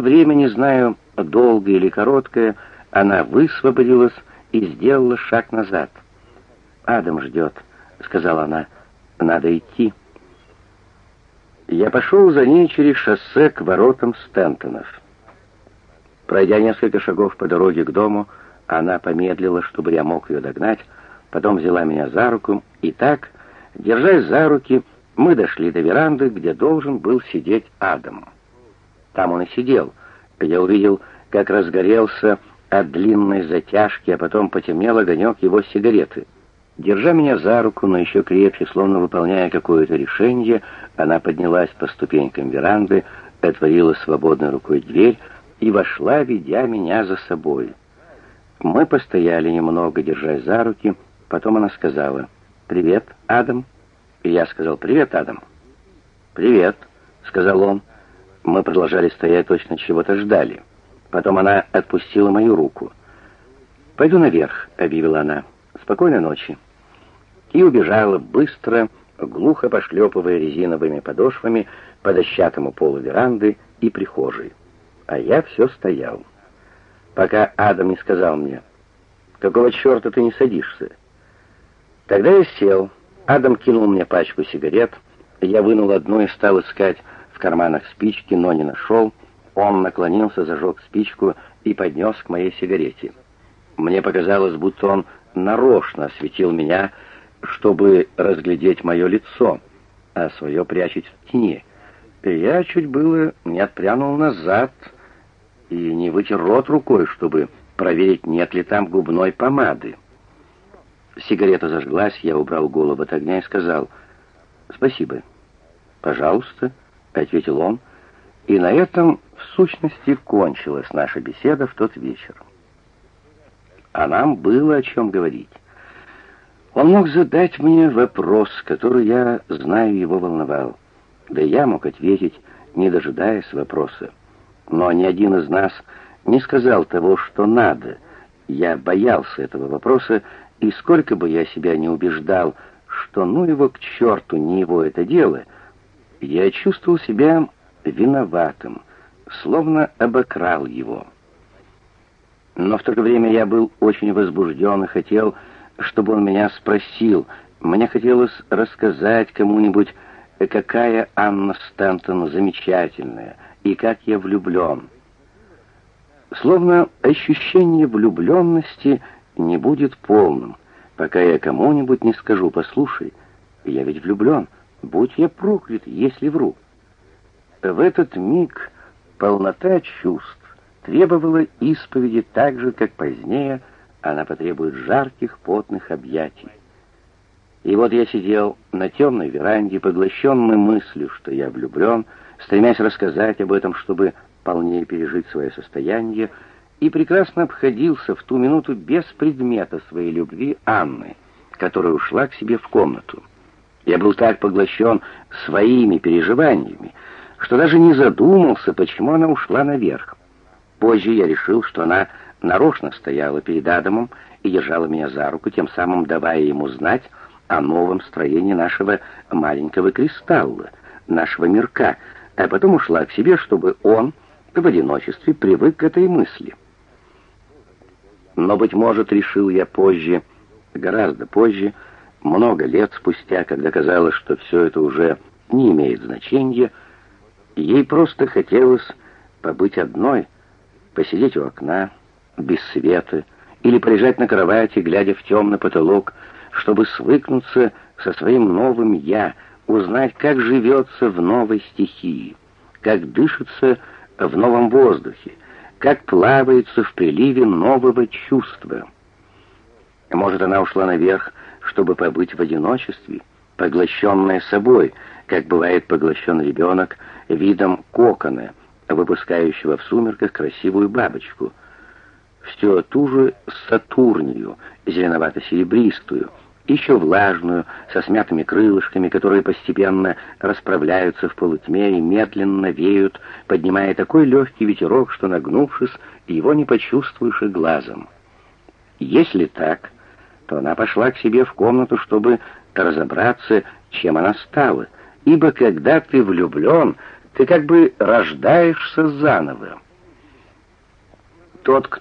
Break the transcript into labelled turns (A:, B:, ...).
A: время, не знаю, долгое или короткое, она высвободилась и сделала шаг назад. «Адам ждет», — сказала она, — «надо идти». Я пошел за ней через шоссе к воротам Стентонов. Пройдя несколько шагов по дороге к дому, она помедлила, чтобы я мог ее догнать, потом взяла меня за руку, и так, держась за руки, мы дошли до веранды, где должен был сидеть Адам. Там он и сидел. Я увидел, как разгорелся от длинной затяжки, а потом потемнел огонек его сигареты. Держа меня за руку, но еще крепче, словно выполняя какое-то решение, она поднялась по ступенькам веранды, отворила свободной рукой дверь и вошла, ведя меня за собой. Мы постояли немного, держась за руки, потом она сказала «Привет, Адам». И я сказал «Привет, Адам». «Привет», — сказал он. Мы продолжали стоять, точно чего-то ждали. Потом она отпустила мою руку. «Пойду наверх», — объявила она. «Спокойной ночи». И убежала быстро, глухо пошлепывая резиновыми подошвами по дощатому полу веранды и прихожей. А я все стоял. Пока Адам не сказал мне, «Какого черта ты не садишься?» Тогда я сел. Адам кинул мне пачку сигарет. Я вынул одну и стал искать карманах спички, но не нашел. Он наклонился, зажег спичку и поднес к моей сигарете. Мне показалось, будто он нарочно осветил меня, чтобы разглядеть мое лицо, а свое прячет в тени. Я чуть было не отпрянул назад и не вытер рот рукой, чтобы проверить, нет ли там губной помады. Сигарета зажглась, я убрал голову от огня и сказал «Спасибо». «Пожалуйста». — ответил он, и на этом в сущности кончилась наша беседа в тот вечер. А нам было о чем говорить. Он мог задать мне вопрос, который, я знаю, его волновал. Да я мог ответить, не дожидаясь вопроса. Но ни один из нас не сказал того, что надо. Я боялся этого вопроса, и сколько бы я себя не убеждал, что ну его к черту, не его это дело — я чувствовал себя виноватым, словно обокрал его. Но в то же время я был очень возбужден и хотел, чтобы он меня спросил. Мне хотелось рассказать кому-нибудь, какая Анна Стэнтон замечательная и как я влюблен. Словно ощущение влюбленности не будет полным, пока я кому-нибудь не скажу, послушай, я ведь влюблен. Будь я проклят, если вру. В этот миг полнота чувств требовала исповеди так же, как позднее она потребует жарких потных объятий. И вот я сидел на темной веранде, поглощенный мыслью, что я влюблен, стремясь рассказать об этом, чтобы полнее пережить свое состояние, и прекрасно обходился в ту минуту без предмета своей любви Анны, которая ушла к себе в комнату. Я был так поглощен своими переживаниями, что даже не задумался, почему она ушла наверх. Позже я решил, что она нарочно стояла перед Адамом и держала меня за руку, тем самым давая ему знать о новом строении нашего маленького кристалла, нашего мирка, а потом ушла к себе, чтобы он в одиночестве привык к этой мысли. Но, быть может, решил я позже, гораздо позже, много лет спустя, когда казалось, что все это уже не имеет значения, ей просто хотелось побыть одной, посидеть у окна, без света, или полежать на кровати, глядя в темный потолок, чтобы свыкнуться со своим новым «я», узнать, как живется в новой стихии, как дышится в новом воздухе, как плавается в приливе нового чувства. Может, она ушла наверх, чтобы побыть в одиночестве, поглощенная собой, как бывает поглощен ребенок видом кокона, выпускающего в сумерках красивую бабочку. Все ту же Сатурнию, зеленовато-серебристую, еще влажную, со смятыми крылышками, которые постепенно расправляются в полутьме и медленно веют, поднимая такой легкий ветерок, что, нагнувшись, его не почувствуешь и глазом. Если так, то она пошла к себе в комнату, чтобы разобраться, чем она стала, ибо когда ты влюблен, ты как бы рождаешься заново. Тот, кто